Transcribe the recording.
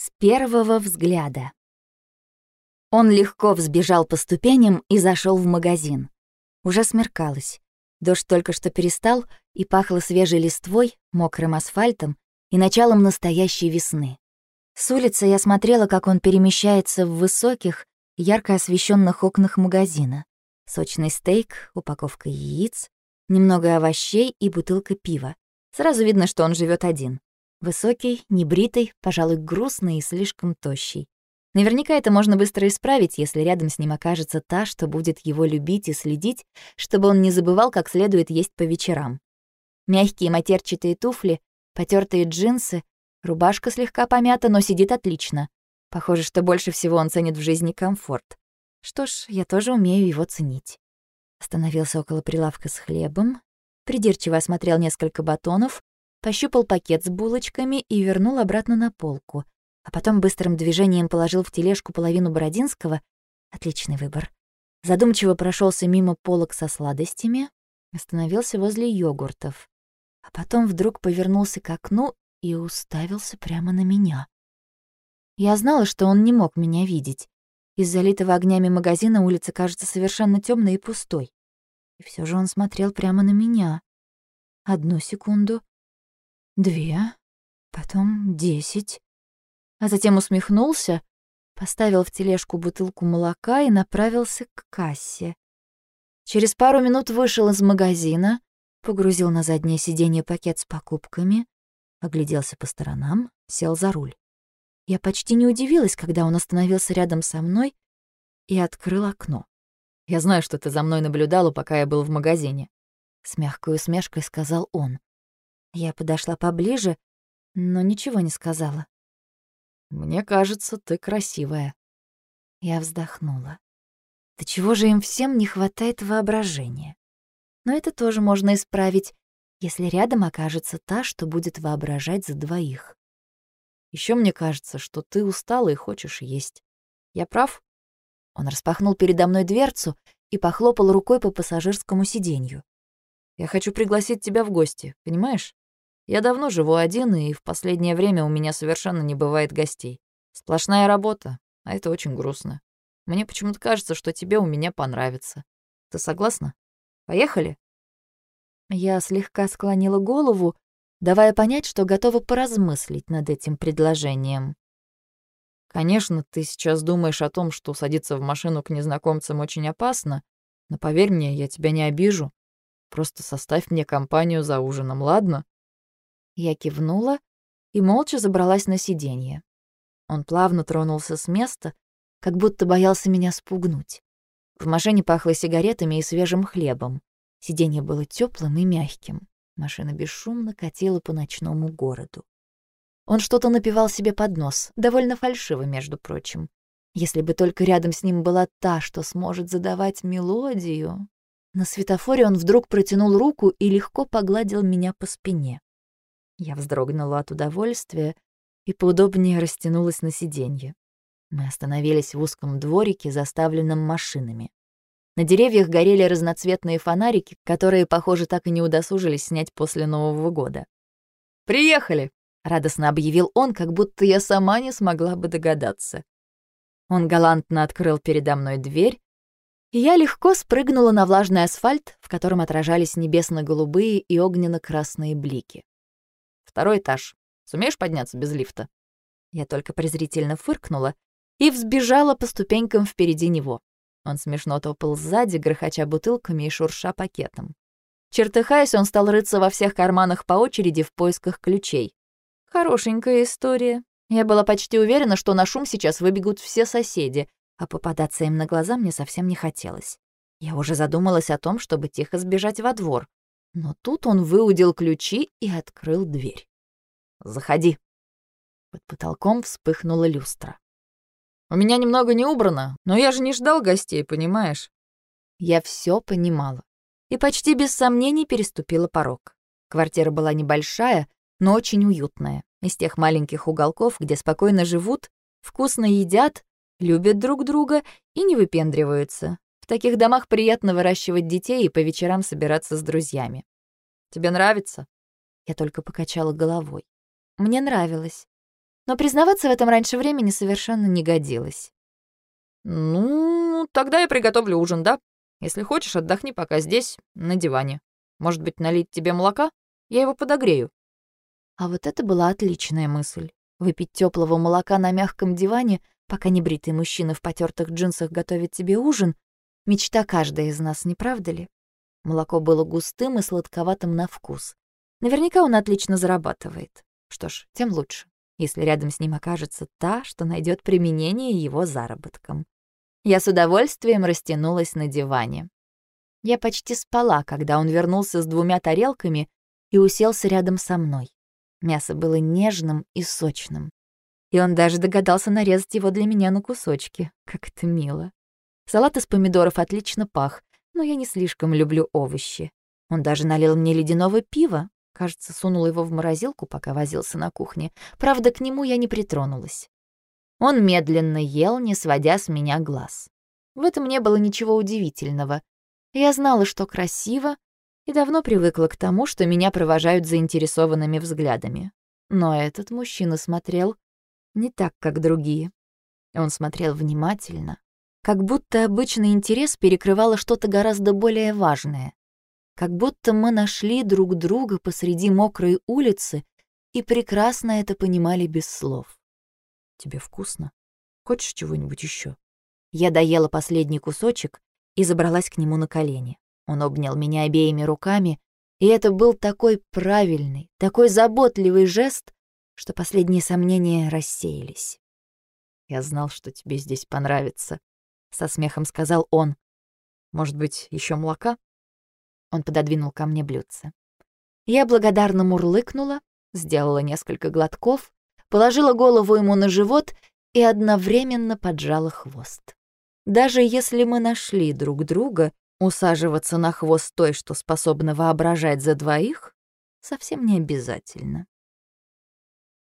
С первого взгляда. Он легко взбежал по ступеням и зашел в магазин. Уже смеркалось. Дождь только что перестал, и пахло свежей листвой, мокрым асфальтом и началом настоящей весны. С улицы я смотрела, как он перемещается в высоких, ярко освещенных окнах магазина. Сочный стейк, упаковка яиц, немного овощей и бутылка пива. Сразу видно, что он живет один. Высокий, небритый, пожалуй, грустный и слишком тощий. Наверняка это можно быстро исправить, если рядом с ним окажется та, что будет его любить и следить, чтобы он не забывал, как следует есть по вечерам. Мягкие матерчатые туфли, потертые джинсы, рубашка слегка помята, но сидит отлично. Похоже, что больше всего он ценит в жизни комфорт. Что ж, я тоже умею его ценить. Остановился около прилавка с хлебом, придирчиво осмотрел несколько батонов, пощупал пакет с булочками и вернул обратно на полку, а потом быстрым движением положил в тележку половину Бородинского. Отличный выбор. Задумчиво прошелся мимо полок со сладостями, остановился возле йогуртов, а потом вдруг повернулся к окну и уставился прямо на меня. Я знала, что он не мог меня видеть. Из залитого огнями магазина улица кажется совершенно темной и пустой. И все же он смотрел прямо на меня. Одну секунду, две, потом десять. А затем усмехнулся, поставил в тележку бутылку молока и направился к кассе. Через пару минут вышел из магазина, погрузил на заднее сиденье пакет с покупками, огляделся по сторонам, сел за руль. Я почти не удивилась, когда он остановился рядом со мной и открыл окно. «Я знаю, что ты за мной наблюдала, пока я был в магазине», — с мягкой усмешкой сказал он. Я подошла поближе, но ничего не сказала. «Мне кажется, ты красивая». Я вздохнула. Да чего же им всем не хватает воображения? Но это тоже можно исправить, если рядом окажется та, что будет воображать за двоих. Еще мне кажется, что ты устала и хочешь есть. Я прав?» Он распахнул передо мной дверцу и похлопал рукой по пассажирскому сиденью. «Я хочу пригласить тебя в гости, понимаешь? Я давно живу один, и в последнее время у меня совершенно не бывает гостей. Сплошная работа, а это очень грустно. Мне почему-то кажется, что тебе у меня понравится. Ты согласна? Поехали?» Я слегка склонила голову, давая понять, что готова поразмыслить над этим предложением. «Конечно, ты сейчас думаешь о том, что садиться в машину к незнакомцам очень опасно, но поверь мне, я тебя не обижу. Просто составь мне компанию за ужином, ладно?» Я кивнула и молча забралась на сиденье. Он плавно тронулся с места, как будто боялся меня спугнуть. В машине пахло сигаретами и свежим хлебом. Сиденье было теплым и мягким. Машина бесшумно катила по ночному городу. Он что-то напевал себе под нос, довольно фальшиво, между прочим. Если бы только рядом с ним была та, что сможет задавать мелодию. На светофоре он вдруг протянул руку и легко погладил меня по спине. Я вздрогнула от удовольствия и поудобнее растянулась на сиденье. Мы остановились в узком дворике, заставленном машинами. На деревьях горели разноцветные фонарики, которые, похоже, так и не удосужились снять после Нового года. «Приехали!» — радостно объявил он, как будто я сама не смогла бы догадаться. Он галантно открыл передо мной дверь, и я легко спрыгнула на влажный асфальт, в котором отражались небесно-голубые и огненно-красные блики. «Второй этаж. Сумеешь подняться без лифта?» Я только презрительно фыркнула и взбежала по ступенькам впереди него. Он смешно топал сзади, грохоча бутылками и шурша пакетом. Чертыхаясь, он стал рыться во всех карманах по очереди в поисках ключей. Хорошенькая история. Я была почти уверена, что на шум сейчас выбегут все соседи, а попадаться им на глаза мне совсем не хотелось. Я уже задумалась о том, чтобы тихо сбежать во двор. Но тут он выудил ключи и открыл дверь. «Заходи». Под потолком вспыхнула люстра. У меня немного не убрано, но я же не ждал гостей, понимаешь? Я все понимала и почти без сомнений переступила порог. Квартира была небольшая, но очень уютная, из тех маленьких уголков, где спокойно живут, вкусно едят, любят друг друга и не выпендриваются. В таких домах приятно выращивать детей и по вечерам собираться с друзьями. Тебе нравится? Я только покачала головой. Мне нравилось. Но признаваться в этом раньше времени совершенно не годилось. «Ну, тогда я приготовлю ужин, да? Если хочешь, отдохни пока здесь, на диване. Может быть, налить тебе молока? Я его подогрею». А вот это была отличная мысль. Выпить теплого молока на мягком диване, пока небритый мужчина в потертых джинсах готовит тебе ужин, мечта каждой из нас, не правда ли? Молоко было густым и сладковатым на вкус. Наверняка он отлично зарабатывает. Что ж, тем лучше, если рядом с ним окажется та, что найдет применение его заработкам. Я с удовольствием растянулась на диване. Я почти спала, когда он вернулся с двумя тарелками и уселся рядом со мной. Мясо было нежным и сочным. И он даже догадался нарезать его для меня на кусочки. Как это мило. Салат из помидоров отлично пах, но я не слишком люблю овощи. Он даже налил мне ледяного пива. Кажется, сунул его в морозилку, пока возился на кухне. Правда, к нему я не притронулась. Он медленно ел, не сводя с меня глаз. В этом не было ничего удивительного. Я знала, что красиво, и давно привыкла к тому, что меня провожают заинтересованными взглядами. Но этот мужчина смотрел не так, как другие. Он смотрел внимательно, как будто обычный интерес перекрывало что-то гораздо более важное. Как будто мы нашли друг друга посреди мокрой улицы и прекрасно это понимали без слов. «Тебе вкусно? Хочешь чего-нибудь еще? Я доела последний кусочек и забралась к нему на колени. Он обнял меня обеими руками, и это был такой правильный, такой заботливый жест, что последние сомнения рассеялись. «Я знал, что тебе здесь понравится», — со смехом сказал он. «Может быть, еще молока?» Он пододвинул ко мне блюдце. Я благодарно мурлыкнула, сделала несколько глотков, положила голову ему на живот и одновременно поджала хвост. Даже если мы нашли друг друга, Усаживаться на хвост той, что способна воображать за двоих, совсем не обязательно.